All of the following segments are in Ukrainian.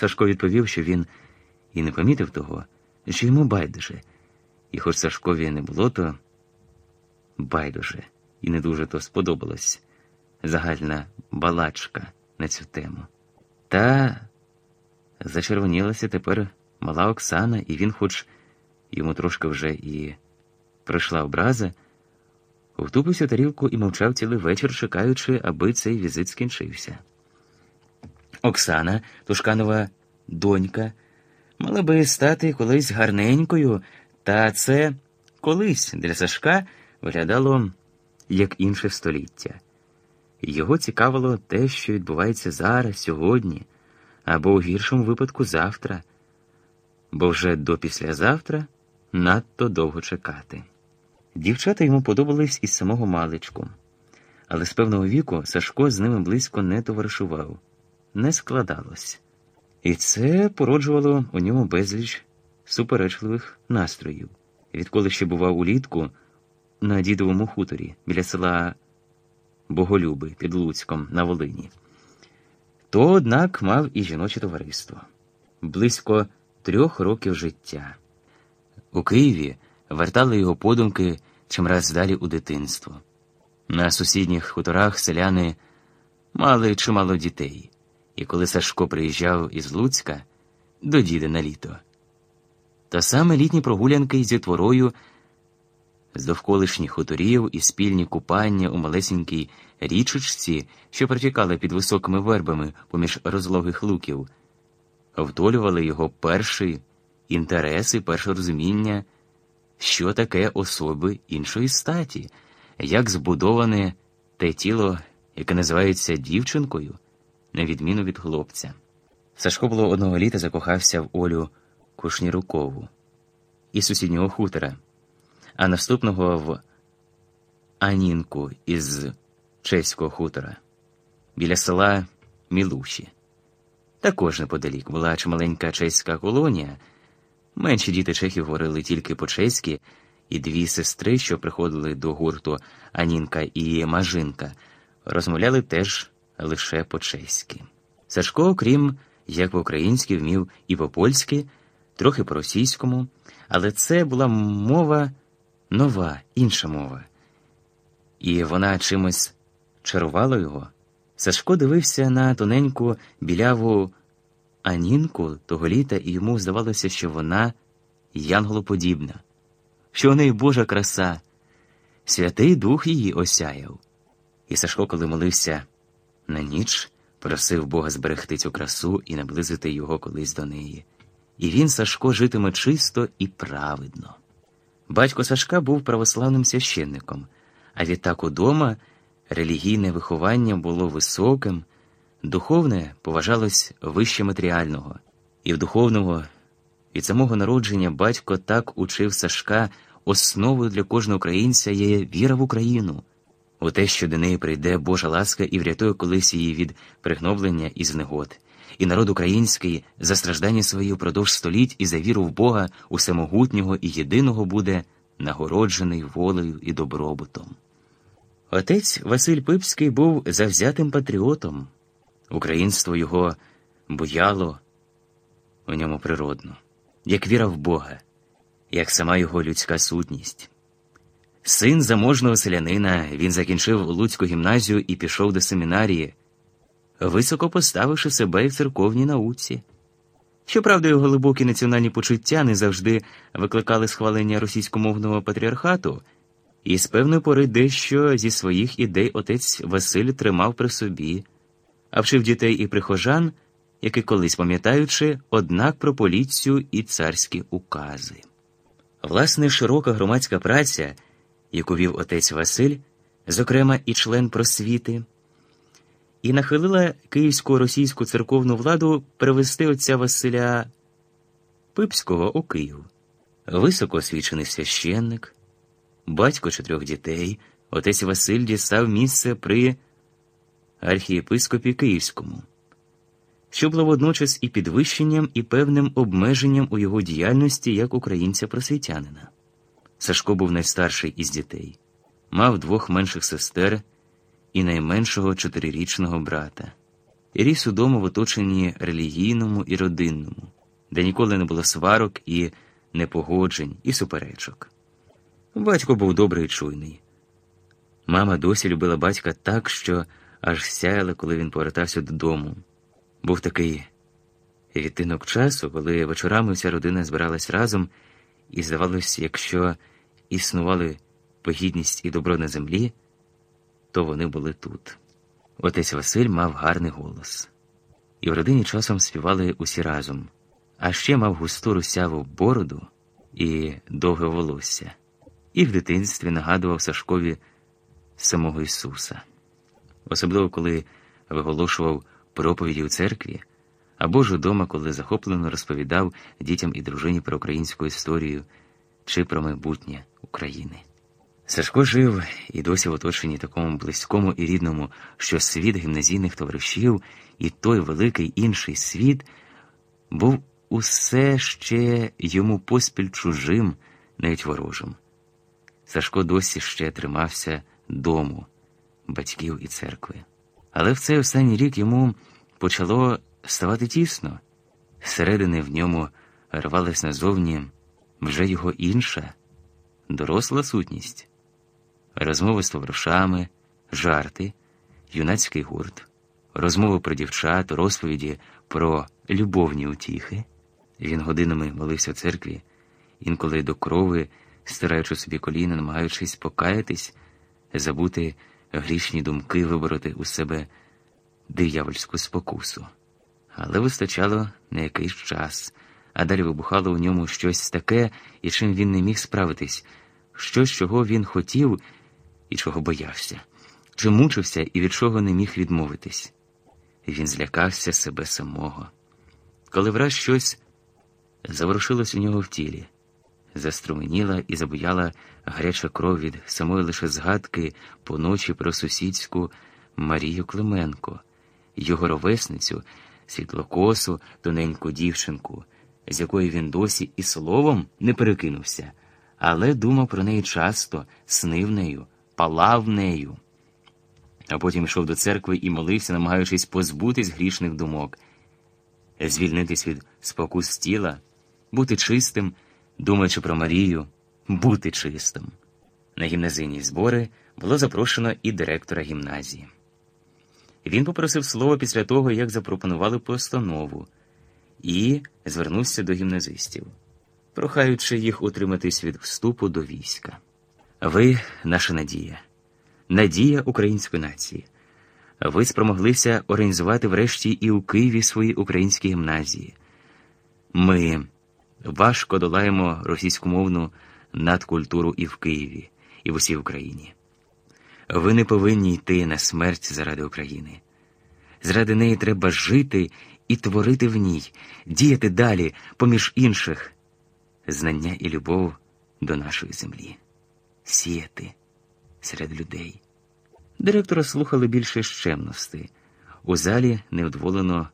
Сашко відповів, що він і не помітив того, що йому байдуже. І хоч Сашкові не було, то байдуже, і не дуже то сподобалось загальна балачка на цю тему. Та зачервонілася тепер мала Оксана, і він, хоч йому трошки вже і пройшла образа, втупився тарілку і мовчав цілий вечір, чекаючи, аби цей візит скінчився. Оксана, Тушканова донька, мала би стати колись гарненькою, та це колись для Сашка виглядало як інше століття. Його цікавило те, що відбувається зараз, сьогодні, або у гіршому випадку завтра, бо вже до післязавтра надто довго чекати. Дівчата йому подобались із самого маличку, але з певного віку Сашко з ними близько не товаришував, не складалось. І це породжувало у ньому безліч суперечливих настроїв, відколи ще бував улітку на дідовому хуторі біля села Боголюби під Луцьком на Волині. То, однак, мав і жіноче товариство близько трьох років життя. У Києві вертали його подумки чимраз далі у дитинство. На сусідніх хуторах селяни мали чимало дітей, і коли Сашко приїжджав із Луцька до діда на літо, то саме літні прогулянки зі творою з довколишніх хуторів і спільні купання у малесенькій річечці, що протікала під високими вербами поміж розлогих луків, втолювали його перші інтереси, перше розуміння, що таке особи іншої статі, як збудоване те тіло, яке називається дівчинкою, на відміну від хлопця. Сашко було одного літа закохався в Олю Кушнірукову із сусіднього хутора а наступного в Анінку із чеського хутора біля села Мілуші. Також неподалік була чималенька чеська колонія. Менші діти чехів говорили тільки по-чеськи, і дві сестри, що приходили до гурту Анінка і Мажинка, розмовляли теж лише по-чеськи. Сашко, окрім як по-українськи, вмів і по-польськи, трохи по-російському, але це була мова нова, інша мова. І вона чимось чарувала його. Сашко дивився на тоненьку біляву Анінку того літа, і йому здавалося, що вона янголоподібна, що у неї Божа краса, святий дух її осяяв. І Сашко, коли молився на ніч, просив Бога зберегти цю красу і наблизити його колись до неї. І він, Сашко, житиме чисто і праведно. Батько Сашка був православним священником, а відтак удома релігійне виховання було високим, духовне поважалось вище матеріального, і в духовного від самого народження батько так учив Сашка, основою для кожного українця є віра в Україну, у те, що до неї прийде Божа ласка і врятує колись її від пригноблення і знегод і народ український за страждання свої впродовж століть і за віру в Бога усемогутнього і єдиного буде нагороджений волею і добробутом. Отець Василь Пипський був завзятим патріотом, українство його буяло у ньому природно, як віра в Бога, як сама його людська сутність. Син заможного селянина він закінчив Луцьку гімназію і пішов до семінарії високо поставивши себе в церковній науці. Щоправда, його глибокі національні почуття не завжди викликали схвалення російськомовного патріархату, і з певної пори дещо зі своїх ідей отець Василь тримав при собі, а вчив дітей і прихожан, які колись пам'ятаючи, однак про поліцію і царські укази. Власне, широка громадська праця, яку вів отець Василь, зокрема і член просвіти і нахилила київську російську церковну владу привести отця Василя Пипського у Київ. Високо освічений священник, батько чотирьох дітей, отець Василь дістав місце при архієпископі Київському, що було водночас і підвищенням, і певним обмеженням у його діяльності як українця просвітянина. Сашко був найстарший із дітей, мав двох менших сестер і найменшого чотирирічного брата. і ріс удома в оточенні релігійному і родинному, де ніколи не було сварок і непогоджень, і суперечок. Батько був добрий і чуйний. Мама досі любила батька так, що аж сяяла, коли він повертався додому. Був такий відтинок часу, коли вечорами вся родина збиралась разом, і здавалось, якщо існували погідність і добро на землі, то вони були тут. Отець Василь мав гарний голос, і в родині часом співали усі разом, а ще мав густу русяву бороду і довге волосся, і в дитинстві нагадував Сашкові самого Ісуса, особливо коли виголошував проповіді у церкві, або ж удома, коли захоплено розповідав дітям і дружині про українську історію чи про майбутнє України. Сашко жив і досі в оточенні такому близькому і рідному, що світ гімназійних товаришів і той великий інший світ був усе ще йому поспіль чужим, навіть ворожим. Сашко досі ще тримався дому, батьків і церкви. Але в цей останній рік йому почало ставати тісно. Зсередини в ньому рвалась назовні вже його інша, доросла сутність розмови з товаришами, жарти, юнацький гурт, розмови про дівчат, розповіді про любовні утіхи. Він годинами молився в церкві, інколи до крови, стираючи собі коліна, намагаючись покаятись, забути грішні думки, вибороти у себе диявольську спокусу. Але вистачало на якийсь час, а далі вибухало у ньому щось таке, і чим він не міг справитись, щось, чого він хотів і чого боявся, чи мучився і від чого не міг відмовитись. І Він злякався себе самого. Коли враз щось заворушилось у нього в тілі, заструменіла і забуяла гаряча кров від самої лише згадки по ночі про сусідську Марію Клименко, його ровесницю, світлокосу, тоненьку дівчинку, з якої він досі і словом не перекинувся, але думав про неї часто, снив нею палав нею. А потім йшов до церкви і молився, намагаючись позбутись грішних думок, звільнитись від спокус тіла, бути чистим, думаючи про Марію, бути чистим. На гімназійні збори було запрошено і директора гімназії. Він попросив слово після того, як запропонували постанову, і звернувся до гімназистів, прохаючи їх утриматись від вступу до війська. Ви наша надія, надія української нації. Ви спромоглися організувати врешті і у Києві свої українські гімназії. Ми важко долаємо російськомовну надкультуру і в Києві, і в усій Україні. Ви не повинні йти на смерть заради України. Заради неї треба жити і творити в ній, діяти далі, поміж інших, знання і любов до нашої землі сіяти серед людей. Директора слухали більше щемності. У залі невдоволено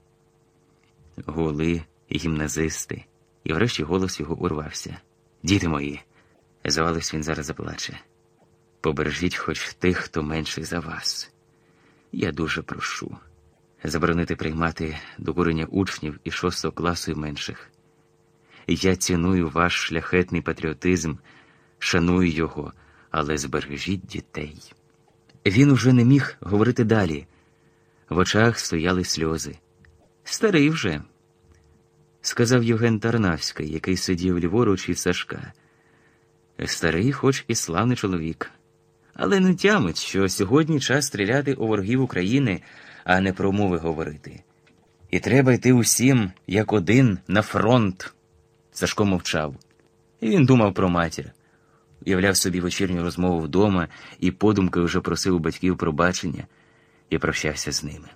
голи гімназисти, і врешті голос його урвався. Діти мої, звалось він зараз заплаче. Побережіть хоч тих, хто менший за вас. Я дуже прошу заборонити приймати до курення учнів і шостого класу і менших. Я ціную ваш шляхетний патріотизм, шаную його але збережіть дітей. Він уже не міг говорити далі. В очах стояли сльози. Старий вже, сказав Євген Тарнавський, який сидів ліворуч від Сашка. Старий, хоч і славний чоловік, але не тямить, що сьогодні час стріляти у ворогів України, а не про мови говорити. І треба йти усім, як один, на фронт. Сашко мовчав. І він думав про матір уявляв собі вечірню розмову вдома і подумки вже просив у батьків пробачення і прощався з ними.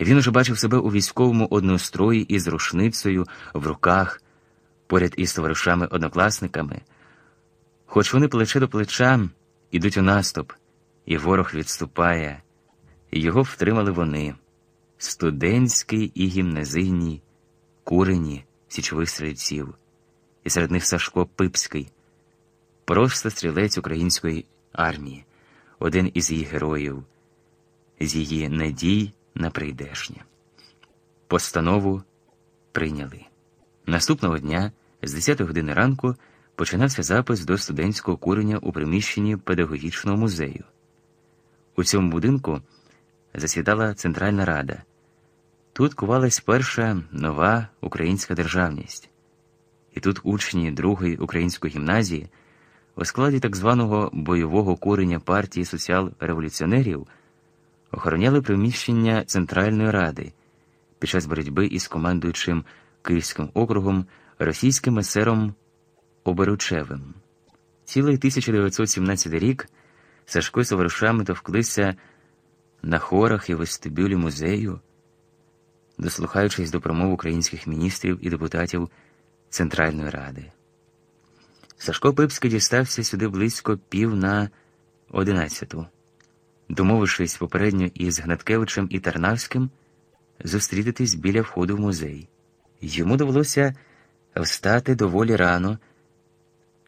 Він уже бачив себе у військовому однострої із рушницею в руках, поряд із товаришами-однокласниками, хоч вони плече до плеча ідуть у наступ, і ворог відступає, його втримали вони, студентські і гімназійні, курені січових стрільців, і серед них Сашко Пипський просто стрілець української армії, один із її героїв, з її надій на прийдешнє. Постанову прийняли. Наступного дня, з 10 години ранку, починався запис до студентського курення у приміщенні педагогічного музею. У цьому будинку засідала Центральна Рада. Тут кувалась перша нова українська державність, і тут учні другої української гімназії у складі так званого бойового курення партії соціал-революціонерів охороняли приміщення Центральної Ради під час боротьби із командуючим Київським округом російським есером Оберучевим. Цілий 1917 рік Сашко з товаришами товклися на хорах і вестибюлі музею, дослухаючись до промов українських міністрів і депутатів Центральної Ради. Сашко Пипський дістався сюди близько пів на одинадцяту. Домовившись попередньо із Гнаткевичем і Тарнавським, зустрітитись біля входу в музей. Йому довелося встати доволі рано.